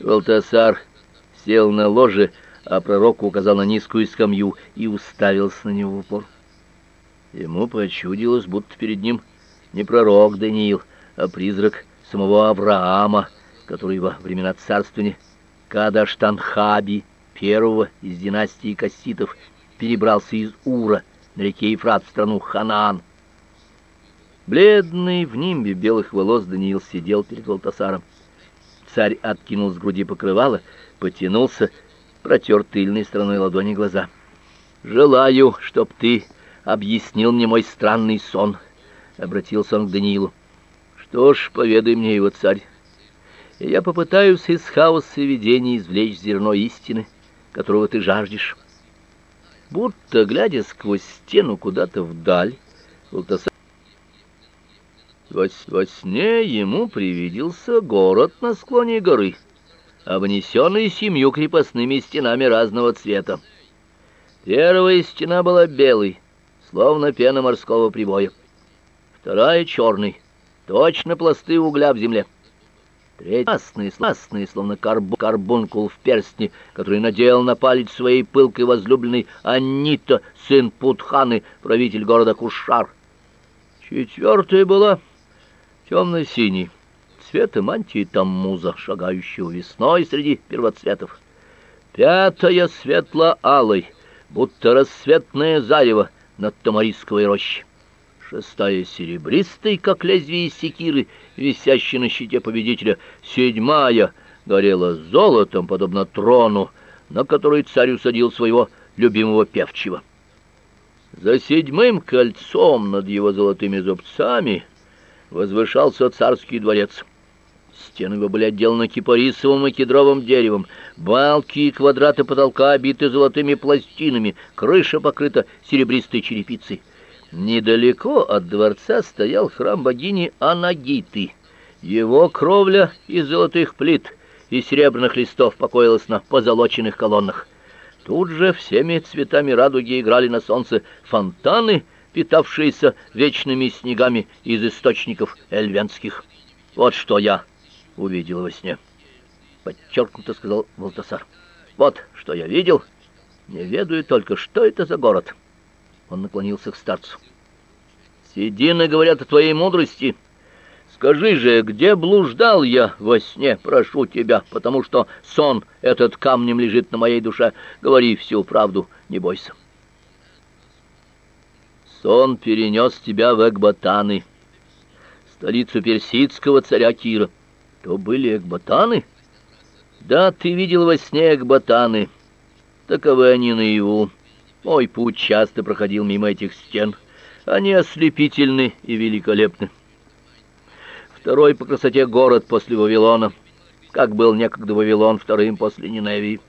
Валтасар сел на ложе, а пророк указал на низкую скамью и уставился на него в упор. Ему почудилось, будто перед ним не пророк Даниил, а призрак самого Авраама, который во времена царствования Кадаштанхаби, первого из династии касситов, перебрался из Ура на реке Ефрат в страну Ханаан. Бледный в нимбе белых волос Даниил сидел перед Валтасаром. Царь откинул с груди покрывало, потянулся, протер тыльной стороной ладони глаза. «Желаю, чтоб ты объяснил мне мой странный сон», — обратился он к Даниилу. «Что ж, поведай мне его, царь, и я попытаюсь из хаоса видений извлечь зерно истины, которого ты жаждешь». Будто, глядя сквозь стену куда-то вдаль, Валтасар во, во сне ему привиделся город на склоне горы, обнесенный семью крепостными стенами разного цвета. Первая стена была белой, словно пена морского прибоя. Вторая — черной, точно пласты угля в земле. Третья — красный, сластный, словно карбу, карбункул в перстне, который надел на палец своей пылкой возлюбленной Анита, сын Путханы, правитель города Кушар. Четвертая была темно-синий, цвета мантии Таммуза, шагающего весной среди первоцветов. Пятая светло-алой, будто рассветное зарево над Тамарисковой рощей. Шестая серебристой, как лезвие секиры, висящей на щите победителя. Седьмая горела золотом, подобно трону, на который царь усадил своего любимого певчего. За седьмым кольцом над его золотыми зубцами — возвышался царский дворец. Стены его были отделаны кипарисовым и кедровым деревом, балки и квадраты потолка обиты золотыми пластинами, крыша покрыта серебристой черепицей. Недалеко от дворца стоял храм богини Анагиты. Его кровля из золотых плит и серебряных листов покоилась на позолоченных колоннах. Тут же всеми цветами радуги играли на солнце фонтаны — питавшиеся вечными снегами из источников эльвенских. Вот что я увидел во сне. Подчеркнуто сказал Валтасар. Вот что я видел, не ведаю только, что это за город. Он наклонился к старцу. Седины говорят о твоей мудрости. Скажи же, где блуждал я во сне, прошу тебя, потому что сон этот камнем лежит на моей душе. Говори всю правду, не бойся. Сон перенес тебя в Экбатаны, столицу персидского царя Кира. То были Экбатаны? Да, ты видел во сне Экбатаны. Таковы они наяву. Мой путь часто проходил мимо этих стен. Они ослепительны и великолепны. Второй по красоте город после Вавилона, как был некогда Вавилон вторым после Ниневии.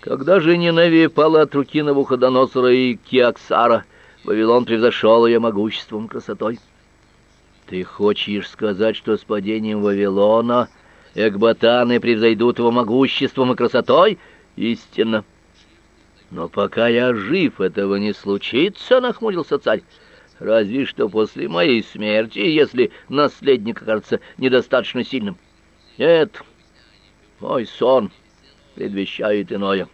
Когда же Ниневия пала от руки Навуходоносора и Киаксара — Вавилон превзошел ее могуществом красотой. Ты хочешь сказать, что с падением Вавилона экбатаны превзойдут его могуществом и красотой? Истинно. Но пока я жив, этого не случится, нахмурился царь. Разве что после моей смерти, если наследник окажется недостаточно сильным. Нет, мой сон предвещает иное.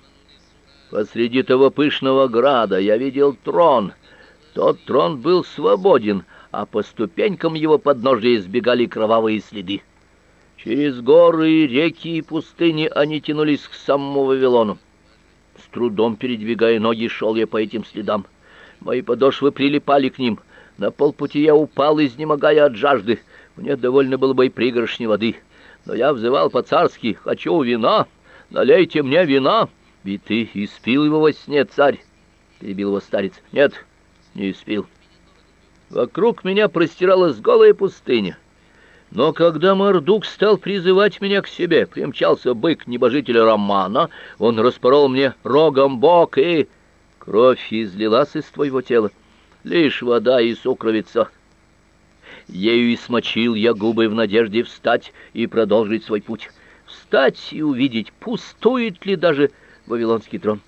Посреди того пышного града я видел трон — тот трон был свободен, а по ступенькам его подножия избегали кровавые следы. Через горы, реки и пустыни они тянулись к самому Вавилону. С трудом передвигая ноги, шел я по этим следам. Мои подошвы прилипали к ним. На полпути я упал, изнемогая от жажды. Мне довольно было бы и пригоршни воды. Но я взывал по-царски «Хочу вина! Налейте мне вина!» «И ты испил его во сне, царь!» — перебил его старец. «Нет, не испил. Вокруг меня простиралась голая пустыня. Но когда Мордук стал призывать меня к себе, примчался бык небожителя Романа, он распорол мне рогом бок, и кровь излилась из твоего тела. Лишь вода и сукровица. Ею и смочил я губы в надежде встать и продолжить свой путь. Встать и увидеть, пустует ли даже Вавилонский трон.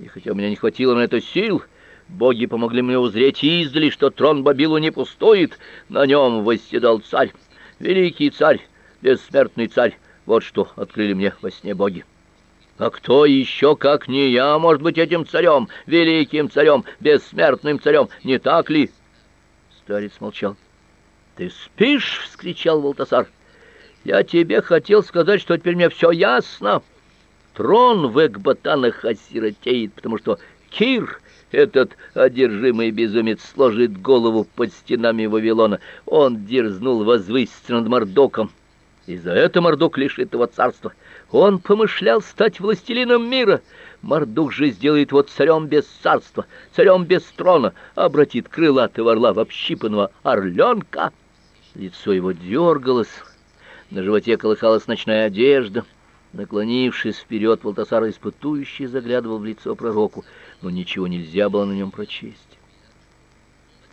И хотя у меня не хватило на это сил, — Боги помогли мне узреть издали, что трон Бабилу не пустует, на нем восседал царь, великий царь, бессмертный царь, Вот что открыли мне во сне боги. А кто еще, как не я, может быть этим царем, великим царем, бессмертным царем, не так ли? Старец молчал. Ты спишь? вскричал Волтасар. Я тебе хотел сказать, что теперь мне все ясно. Трон в Экбатанах осиротеет, потому что Кир, этот одержимый безумец, сложит голову под стенами Вавилона. Он дерзнул возвыситься над Мордоком, и за это Мордок лишит его царства. Он помышлял стать властелином мира. Мордук же сделает его царем без царства, царем без трона, обратит крылатого орла в общипанного орленка. Лицо его дергалось, на животе колыхалась ночная одежда. Наклонившись вперед, Валтасар испытующий заглядывал в лицо пророку, но ничего нельзя было на нем прочесть.